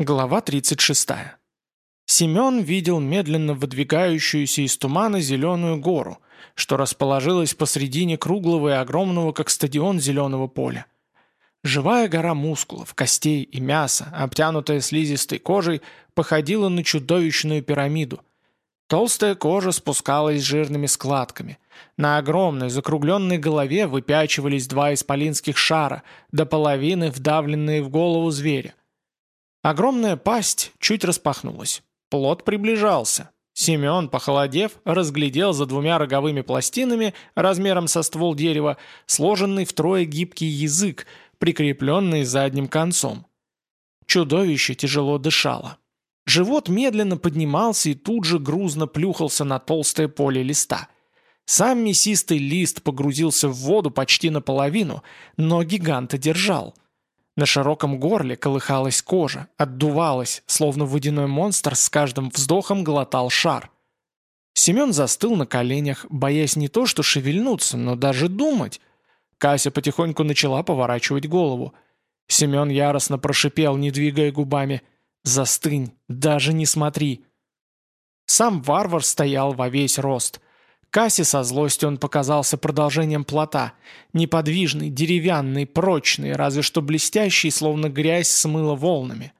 Глава 36. Семен видел медленно выдвигающуюся из тумана зеленую гору, что расположилась посредине круглого и огромного, как стадион зеленого поля. Живая гора мускулов, костей и мяса, обтянутая слизистой кожей, походила на чудовищную пирамиду. Толстая кожа спускалась жирными складками. На огромной закругленной голове выпячивались два исполинских шара, до половины вдавленные в голову зверя. Огромная пасть чуть распахнулась. Плод приближался. Семен, похолодев, разглядел за двумя роговыми пластинами, размером со ствол дерева, сложенный втрое гибкий язык, прикрепленный задним концом. Чудовище тяжело дышало. Живот медленно поднимался и тут же грузно плюхался на толстое поле листа. Сам мясистый лист погрузился в воду почти наполовину, но гиганта держал – на широком горле колыхалась кожа, отдувалась, словно водяной монстр с каждым вздохом глотал шар. Семен застыл на коленях, боясь не то что шевельнуться, но даже думать. Кася потихоньку начала поворачивать голову. Семен яростно прошипел, не двигая губами. «Застынь, даже не смотри». Сам варвар стоял во весь рост – Кассе со злостью он показался продолжением плота. Неподвижный, деревянный, прочный, разве что блестящий, словно грязь смыла волнами.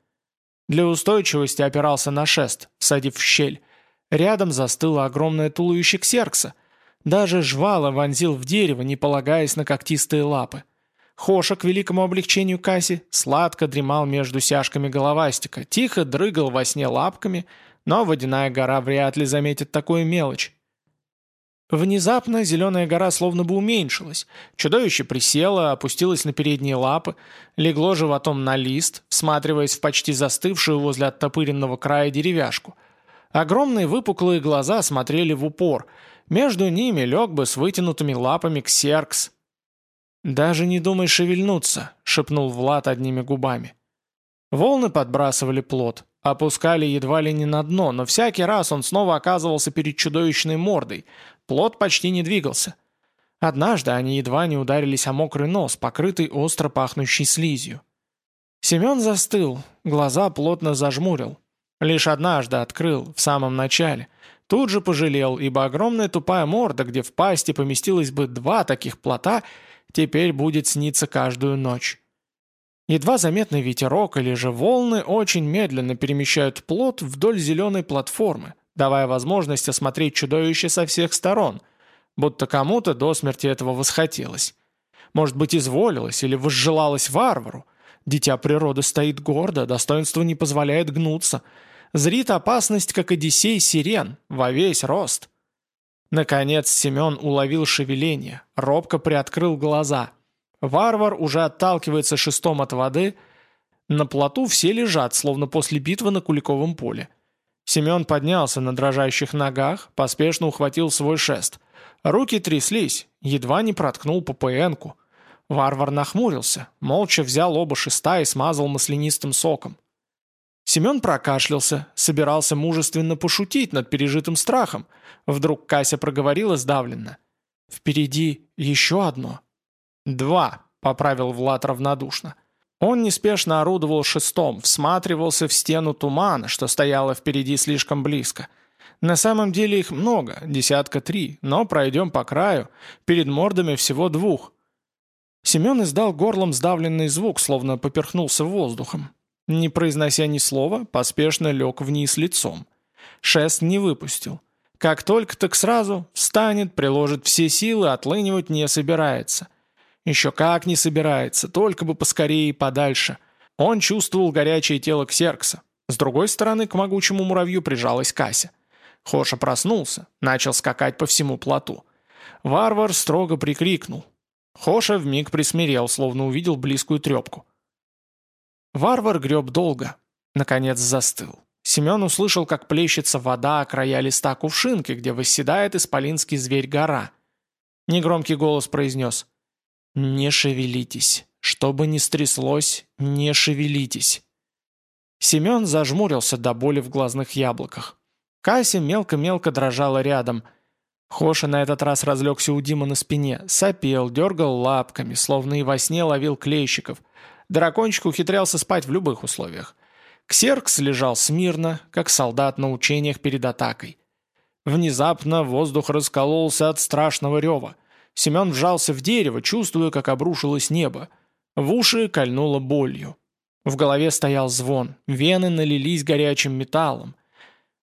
Для устойчивости опирался на шест, всадив в щель. Рядом застыло огромное туловище ксеркса. Даже жвало вонзил в дерево, не полагаясь на когтистые лапы. Хоша, к великому облегчению Касси, сладко дремал между сяжками головастика, тихо дрыгал во сне лапками, но водяная гора вряд ли заметит такую мелочь. Внезапно зеленая гора словно бы уменьшилась. Чудовище присело, опустилось на передние лапы, легло животом на лист, всматриваясь в почти застывшую возле оттопыренного края деревяшку. Огромные выпуклые глаза смотрели в упор. Между ними лег бы с вытянутыми лапами ксеркс. «Даже не думай шевельнуться», — шепнул Влад одними губами. Волны подбрасывали плод, опускали едва ли не на дно, но всякий раз он снова оказывался перед чудовищной мордой, Плод почти не двигался. Однажды они едва не ударились о мокрый нос, покрытый остро пахнущей слизью. Семен застыл, глаза плотно зажмурил. Лишь однажды открыл, в самом начале. Тут же пожалел, ибо огромная тупая морда, где в пасти поместилось бы два таких плота, теперь будет сниться каждую ночь. Едва заметный ветерок или же волны очень медленно перемещают плод вдоль зеленой платформы, давая возможность осмотреть чудовище со всех сторон, будто кому-то до смерти этого восхотелось. Может быть, изволилось или возжелалось варвару. Дитя природы стоит гордо, достоинство не позволяет гнуться. Зрит опасность, как Одиссей сирен, во весь рост. Наконец Семен уловил шевеление, робко приоткрыл глаза. Варвар уже отталкивается шестом от воды. На плоту все лежат, словно после битвы на Куликовом поле. Семен поднялся на дрожащих ногах, поспешно ухватил свой шест. Руки тряслись, едва не проткнул ППНку. Варвар нахмурился, молча взял оба шеста и смазал маслянистым соком. Семен прокашлялся, собирался мужественно пошутить над пережитым страхом. Вдруг Кася проговорила сдавленно. «Впереди еще одно». «Два», — поправил Влад равнодушно. Он неспешно орудовал шестом, всматривался в стену тумана, что стояла впереди слишком близко. На самом деле их много, десятка три, но пройдем по краю, перед мордами всего двух. Семен издал горлом сдавленный звук, словно поперхнулся воздухом. Не произнося ни слова, поспешно лег вниз лицом. Шест не выпустил. Как только так сразу встанет, приложит все силы, отлынивать не собирается. Еще как не собирается, только бы поскорее и подальше. Он чувствовал горячее тело Ксеркса. С другой стороны к могучему муравью прижалась Кася. Хоша проснулся, начал скакать по всему плоту. Варвар строго прикрикнул. Хоша вмиг присмирел, словно увидел близкую трепку. Варвар греб долго. Наконец застыл. Семен услышал, как плещется вода о края листа кувшинки, где восседает исполинский зверь-гора. Негромкий голос произнес «Не шевелитесь. Что бы ни стряслось, не шевелитесь». Семен зажмурился до боли в глазных яблоках. Кася мелко-мелко дрожала рядом. Хоша на этот раз разлегся у Дима на спине, сопел, дергал лапками, словно и во сне ловил клейщиков. Дракончик ухитрялся спать в любых условиях. Ксеркс лежал смирно, как солдат на учениях перед атакой. Внезапно воздух раскололся от страшного рева. Семен вжался в дерево, чувствуя, как обрушилось небо. В уши кольнуло болью. В голове стоял звон, вены налились горячим металлом.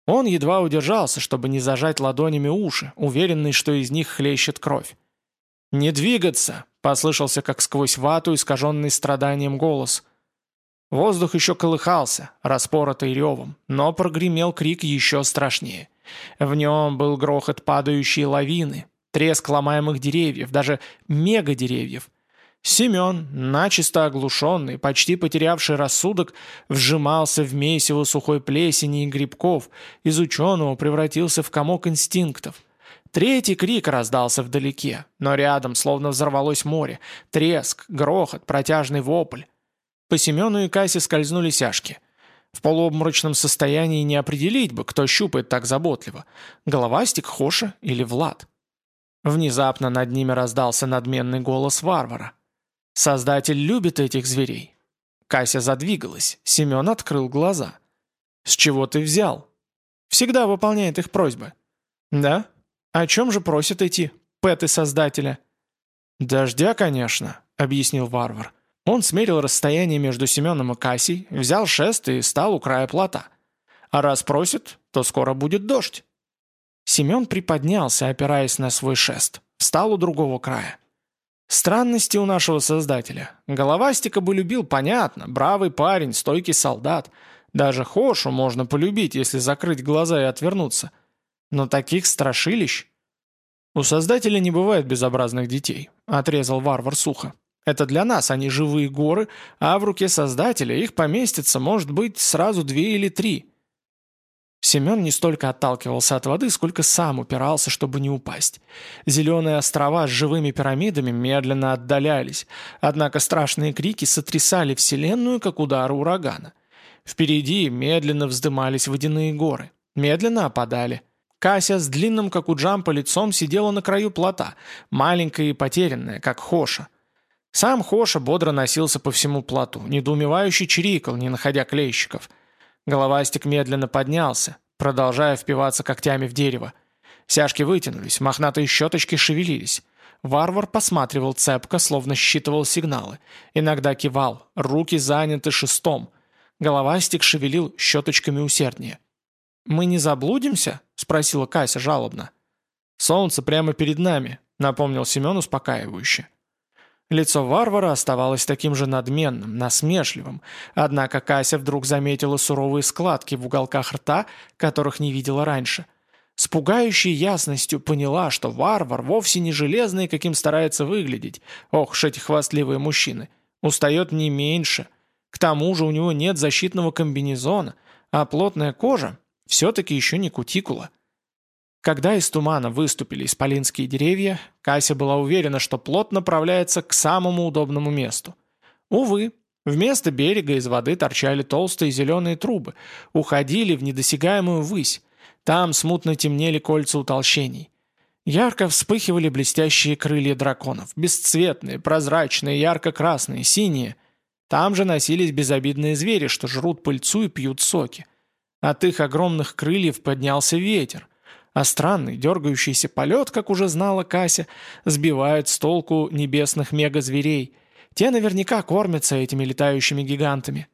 Он едва удержался, чтобы не зажать ладонями уши, уверенный, что из них хлещет кровь. «Не двигаться!» — послышался, как сквозь вату, искаженный страданием голос. Воздух еще колыхался, распоротый ревом, но прогремел крик еще страшнее. В нем был грохот падающей лавины, треск ломаемых деревьев, даже мегадеревьев. Семен, начисто оглушенный, почти потерявший рассудок, вжимался в месиво сухой плесени и грибков, из ученого превратился в комок инстинктов. Третий крик раздался вдалеке, но рядом словно взорвалось море. Треск, грохот, протяжный вопль. По Семену и Кассе скользнули сяжки. В полуобморочном состоянии не определить бы, кто щупает так заботливо. Головастик, Хоша или Влад. Внезапно над ними раздался надменный голос варвара. «Создатель любит этих зверей». Кася задвигалась, Семен открыл глаза. «С чего ты взял?» «Всегда выполняет их просьбы». «Да? О чем же просят эти пэты Создателя?» «Дождя, конечно», — объяснил варвар. Он смерил расстояние между Семеном и Кассей, взял шест и стал у края плота. А раз просит, то скоро будет дождь. Семен приподнялся, опираясь на свой шест. Встал у другого края. Странности у нашего создателя. Головастика бы любил, понятно. Бравый парень, стойкий солдат. Даже Хошу можно полюбить, если закрыть глаза и отвернуться. Но таких страшилищ... У создателя не бывает безобразных детей, отрезал варвар сухо. Это для нас они живые горы, а в руке Создателя их поместится, может быть, сразу две или три. Семен не столько отталкивался от воды, сколько сам упирался, чтобы не упасть. Зеленые острова с живыми пирамидами медленно отдалялись, однако страшные крики сотрясали Вселенную, как удары урагана. Впереди медленно вздымались водяные горы, медленно опадали. Кася с длинным, как у Джампа, лицом сидела на краю плота, маленькая и потерянная, как Хоша. Сам Хоша бодро носился по всему плоту, недоумевающий чирикал, не находя клейщиков. Головастик медленно поднялся, продолжая впиваться когтями в дерево. Сяжки вытянулись, мохнатые щеточки шевелились. Варвар посматривал цепко, словно считывал сигналы. Иногда кивал, руки заняты шестом. Головастик шевелил щеточками усерднее. «Мы не заблудимся?» — спросила Кася жалобно. «Солнце прямо перед нами», — напомнил Семен успокаивающе. Лицо варвара оставалось таким же надменным, насмешливым, однако Кася вдруг заметила суровые складки в уголках рта, которых не видела раньше. С пугающей ясностью поняла, что варвар вовсе не железный, каким старается выглядеть. Ох уж эти хвастливые мужчины. Устает не меньше. К тому же у него нет защитного комбинезона, а плотная кожа все-таки еще не кутикула. Когда из тумана выступили исполинские деревья, Кася была уверена, что плот направляется к самому удобному месту. Увы, вместо берега из воды торчали толстые зеленые трубы, уходили в недосягаемую высь. Там смутно темнели кольца утолщений. Ярко вспыхивали блестящие крылья драконов, бесцветные, прозрачные, ярко-красные, синие. Там же носились безобидные звери, что жрут пыльцу и пьют соки. От их огромных крыльев поднялся ветер – а странный, дергающийся полет, как уже знала Кася, сбивает с толку небесных мегазверей. Те наверняка кормятся этими летающими гигантами.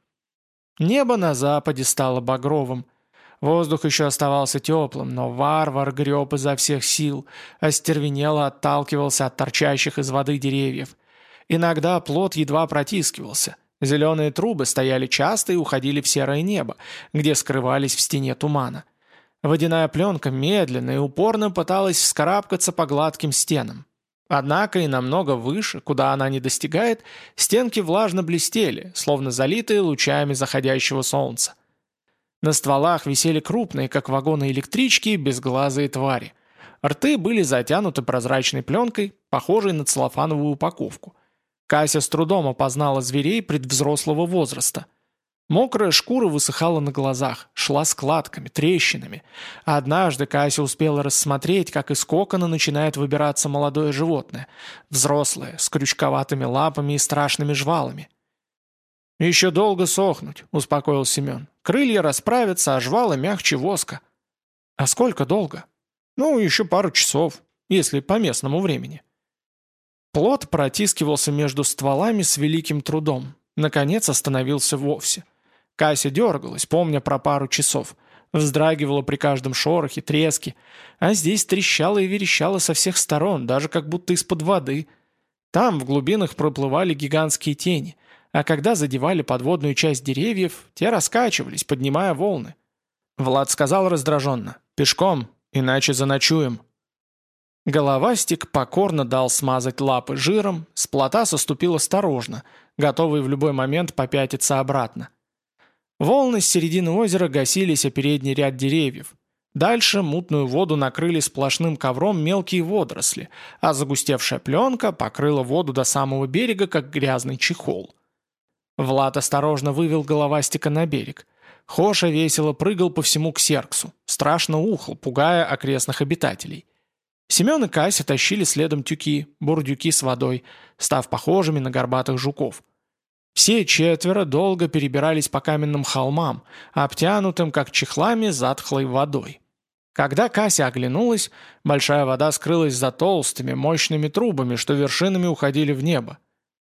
Небо на западе стало багровым. Воздух еще оставался теплым, но варвар греб изо всех сил, остервенело отталкивался от торчащих из воды деревьев. Иногда плод едва протискивался. Зеленые трубы стояли часто и уходили в серое небо, где скрывались в стене тумана. Водяная пленка медленно и упорно пыталась вскарабкаться по гладким стенам. Однако и намного выше, куда она не достигает, стенки влажно блестели, словно залитые лучами заходящего солнца. На стволах висели крупные, как вагоны электрички, безглазые твари. Рты были затянуты прозрачной пленкой, похожей на целлофановую упаковку. Кася с трудом опознала зверей предвзрослого возраста – Мокрая шкура высыхала на глазах, шла складками, трещинами. однажды Кася успела рассмотреть, как из кокона начинает выбираться молодое животное, взрослое, с крючковатыми лапами и страшными жвалами. «Еще долго сохнуть», — успокоил Семен. Крылья расправятся, а жвала мягче воска. А сколько долго? Ну, еще пару часов, если по местному времени. Плод протискивался между стволами с великим трудом. Наконец остановился вовсе. Кася дергалась, помня про пару часов. Вздрагивала при каждом шорохе, треске. А здесь трещало и верещало со всех сторон, даже как будто из-под воды. Там в глубинах проплывали гигантские тени. А когда задевали подводную часть деревьев, те раскачивались, поднимая волны. Влад сказал раздраженно. «Пешком, иначе заночуем». Головастик покорно дал смазать лапы жиром, с плота соступил осторожно, готовый в любой момент попятиться обратно. Волны с середины озера гасились о передний ряд деревьев. Дальше мутную воду накрыли сплошным ковром мелкие водоросли, а загустевшая пленка покрыла воду до самого берега, как грязный чехол. Влад осторожно вывел головастика на берег. Хоша весело прыгал по всему ксерксу, страшно ухал, пугая окрестных обитателей. Семен и Кася тащили следом тюки, бурдюки с водой, став похожими на горбатых жуков. Все четверо долго перебирались по каменным холмам, обтянутым, как чехлами, затхлой водой. Когда Кася оглянулась, большая вода скрылась за толстыми, мощными трубами, что вершинами уходили в небо.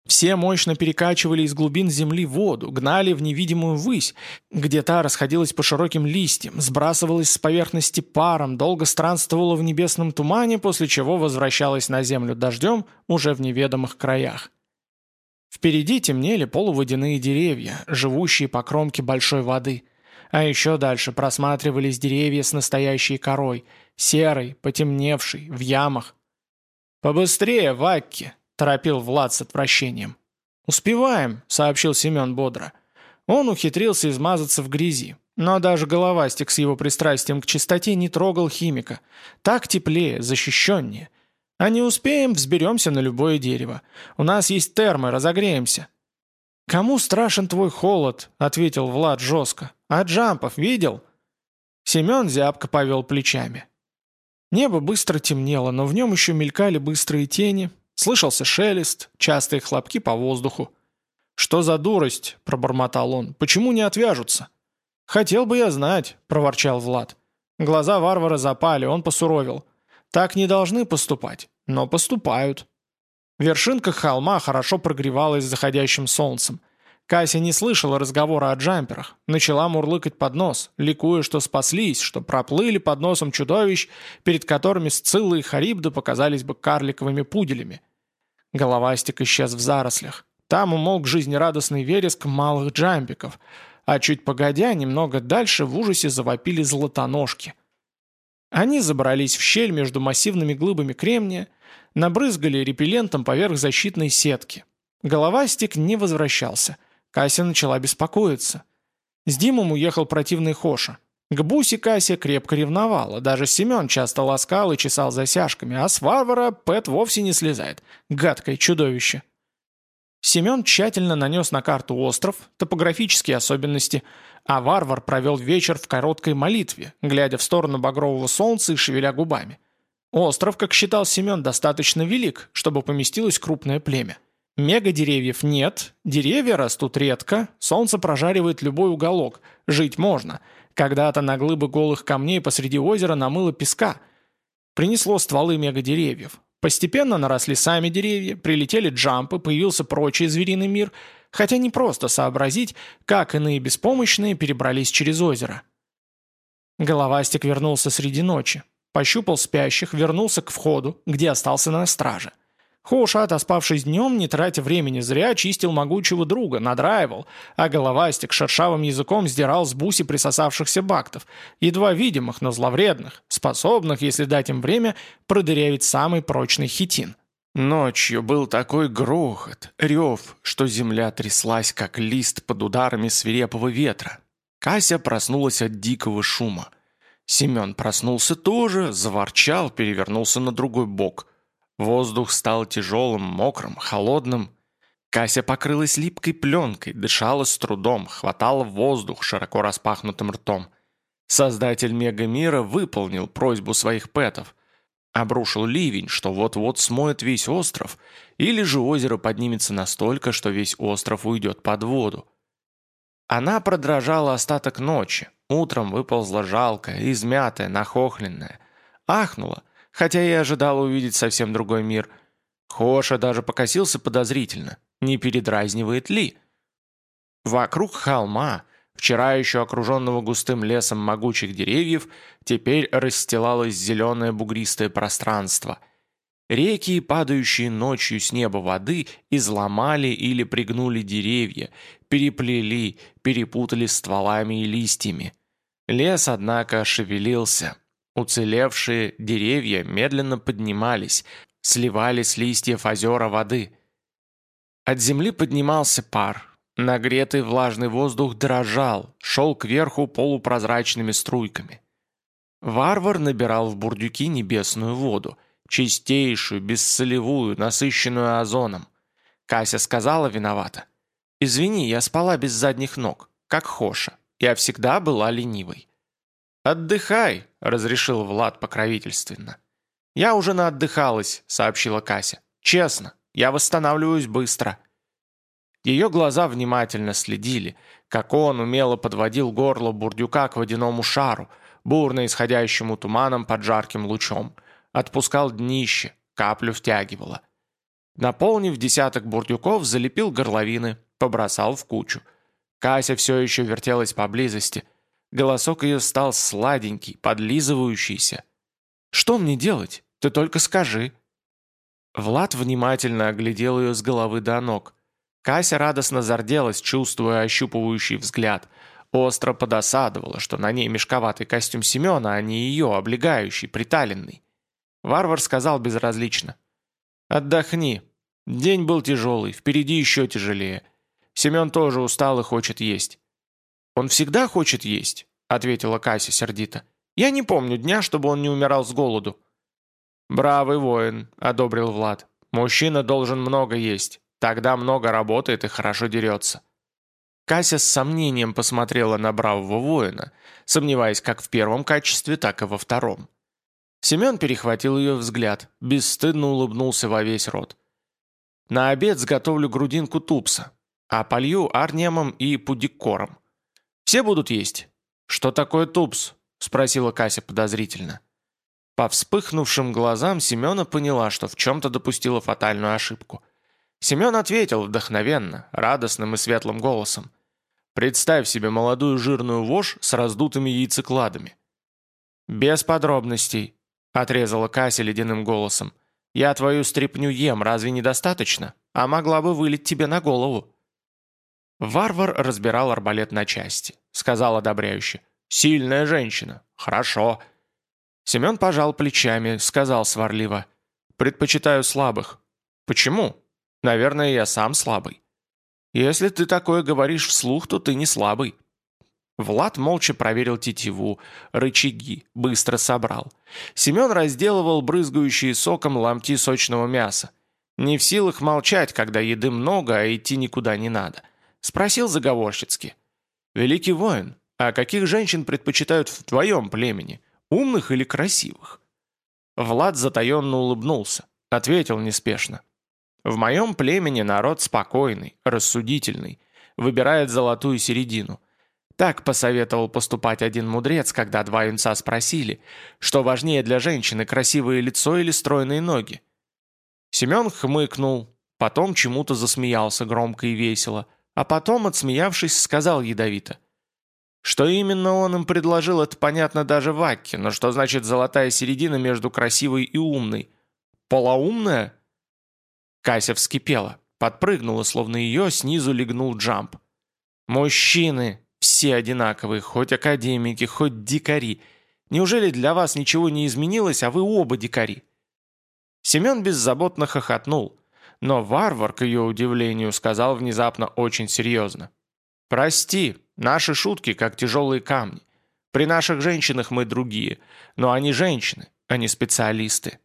Все мощно перекачивали из глубин земли воду, гнали в невидимую высь, где та расходилась по широким листьям, сбрасывалась с поверхности паром, долго странствовала в небесном тумане, после чего возвращалась на землю дождем уже в неведомых краях. Впереди темнели полуводяные деревья, живущие по кромке большой воды. А еще дальше просматривались деревья с настоящей корой, серой, потемневшей, в ямах. «Побыстрее, Вакки!» торопил Влад с отвращением. «Успеваем», — сообщил Семен бодро. Он ухитрился измазаться в грязи. Но даже головастик с его пристрастием к чистоте не трогал химика. Так теплее, защищеннее. А не успеем, взберемся на любое дерево. У нас есть термы, разогреемся. «Кому страшен твой холод?» — ответил Влад жестко. «А Джампов видел?» Семен зябко повел плечами. Небо быстро темнело, но в нем еще мелькали быстрые тени, Слышался шелест, частые хлопки по воздуху. «Что за дурость?» – пробормотал он. «Почему не отвяжутся?» «Хотел бы я знать», – проворчал Влад. Глаза варвара запали, он посуровил. «Так не должны поступать, но поступают». Вершинка холма хорошо прогревалась заходящим солнцем. Кася не слышала разговора о джамперах, начала мурлыкать под нос, ликуя, что спаслись, что проплыли под носом чудовищ, перед которыми Сцилла и Харибда показались бы карликовыми пуделями. Головастик исчез в зарослях. Там умолк жизнерадостный вереск малых джампиков, а чуть погодя, немного дальше в ужасе завопили золотоножки. Они забрались в щель между массивными глыбами кремния, набрызгали репеллентом поверх защитной сетки. Головастик не возвращался. Кася начала беспокоиться. С Димом уехал противный Хоша. К Бусе Кася крепко ревновала, даже Семен часто ласкал и чесал засяжками, а с варвара Пэт вовсе не слезает. Гадкое чудовище. Семен тщательно нанес на карту остров, топографические особенности, а варвар провел вечер в короткой молитве, глядя в сторону багрового солнца и шевеля губами. Остров, как считал Семен, достаточно велик, чтобы поместилось крупное племя. Мега-деревьев нет, деревья растут редко, солнце прожаривает любой уголок, жить можно – когда-то на глыбы голых камней посреди озера намыло песка. Принесло стволы мегадеревьев. Постепенно наросли сами деревья, прилетели джампы, появился прочий звериный мир, хотя не просто сообразить, как иные беспомощные перебрались через озеро. Головастик вернулся среди ночи, пощупал спящих, вернулся к входу, где остался на страже. Хоуша, отоспавшись днем, не тратя времени зря, чистил могучего друга, надраивал, а головастик шершавым языком сдирал с буси присосавшихся бактов, едва видимых, но зловредных, способных, если дать им время, продырявить самый прочный хитин. Ночью был такой грохот, рев, что земля тряслась, как лист под ударами свирепого ветра. Кася проснулась от дикого шума. Семен проснулся тоже, заворчал, перевернулся на другой бок – Воздух стал тяжелым, мокрым, холодным. Кася покрылась липкой пленкой, дышала с трудом, хватала воздух широко распахнутым ртом. Создатель мегамира выполнил просьбу своих пэтов. Обрушил ливень, что вот-вот смоет весь остров, или же озеро поднимется настолько, что весь остров уйдет под воду. Она продрожала остаток ночи, утром выползла жалкая, измятая, нахохленная. Ахнула, хотя и ожидала увидеть совсем другой мир. Хоша даже покосился подозрительно, не передразнивает ли. Вокруг холма, вчера еще окруженного густым лесом могучих деревьев, теперь расстилалось зеленое бугристое пространство. Реки, падающие ночью с неба воды, изломали или пригнули деревья, переплели, перепутали стволами и листьями. Лес, однако, шевелился. Уцелевшие деревья медленно поднимались, сливали с листьев озера воды. От земли поднимался пар, Нагретый влажный воздух дрожал, шел кверху полупрозрачными струйками. Варвар набирал в бурдюки небесную воду, чистейшую, бессолевую, насыщенную озоном. Кася сказала виновата. «Извини, я спала без задних ног, как Хоша. Я всегда была ленивой». «Отдыхай», — разрешил Влад покровительственно. «Я уже наотдыхалась», — сообщила Кася. «Честно, я восстанавливаюсь быстро». Ее глаза внимательно следили, как он умело подводил горло бурдюка к водяному шару, бурно исходящему туманом под жарким лучом. Отпускал днище, каплю втягивало. Наполнив десяток бурдюков, залепил горловины, побросал в кучу. Кася все еще вертелась поблизости. Голосок ее стал сладенький, подлизывающийся. «Что мне делать? Ты только скажи». Влад внимательно оглядел ее с головы до ног – Кася радостно зарделась, чувствуя ощупывающий взгляд. Остро подосадовала, что на ней мешковатый костюм Семена, а не ее, облегающий, приталенный. Варвар сказал безразлично. «Отдохни. День был тяжелый, впереди еще тяжелее. Семен тоже устал и хочет есть». «Он всегда хочет есть», — ответила Кася сердито. «Я не помню дня, чтобы он не умирал с голоду». «Бравый воин», — одобрил Влад. «Мужчина должен много есть. Тогда много работает и хорошо дерется». Кася с сомнением посмотрела на бравого воина, сомневаясь как в первом качестве, так и во втором. Семен перехватил ее взгляд, бесстыдно улыбнулся во весь рот. «На обед сготовлю грудинку тупса, а полью арнемом и пудиккором. Все будут есть?» «Что такое тупс?» – спросила Кася подозрительно. По вспыхнувшим глазам Семена поняла, что в чем-то допустила фатальную ошибку – Семен ответил вдохновенно, радостным и светлым голосом. «Представь себе молодую жирную вошь с раздутыми яйцекладами». «Без подробностей», — отрезала Кася ледяным голосом. «Я твою стряпню ем, разве недостаточно? А могла бы вылить тебе на голову». Варвар разбирал арбалет на части. Сказал одобряюще. «Сильная женщина. Хорошо». Семен пожал плечами, сказал сварливо. «Предпочитаю слабых». «Почему?» Наверное, я сам слабый. Если ты такое говоришь вслух, то ты не слабый. Влад молча проверил тетиву, рычаги, быстро собрал. Семен разделывал брызгающие соком ломти сочного мяса. Не в силах молчать, когда еды много, а идти никуда не надо. Спросил заговорщицки. «Великий воин, а каких женщин предпочитают в твоем племени? Умных или красивых?» Влад затаенно улыбнулся. Ответил неспешно. В моем племени народ спокойный, рассудительный, выбирает золотую середину. Так посоветовал поступать один мудрец, когда два юнца спросили, что важнее для женщины, красивое лицо или стройные ноги. Семен хмыкнул, потом чему-то засмеялся громко и весело, а потом, отсмеявшись, сказал ядовито. Что именно он им предложил, это понятно даже Вакке, но что значит золотая середина между красивой и умной? Полоумная? Кася вскипела, подпрыгнула, словно ее снизу легнул джамп. «Мужчины! Все одинаковые, хоть академики, хоть дикари. Неужели для вас ничего не изменилось, а вы оба дикари?» Семен беззаботно хохотнул, но варвар, к ее удивлению, сказал внезапно очень серьезно. «Прости, наши шутки как тяжелые камни. При наших женщинах мы другие, но они женщины, а не специалисты».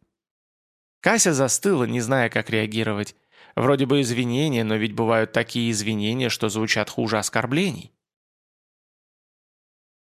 Кася застыла, не зная, как реагировать. Вроде бы извинения, но ведь бывают такие извинения, что звучат хуже оскорблений.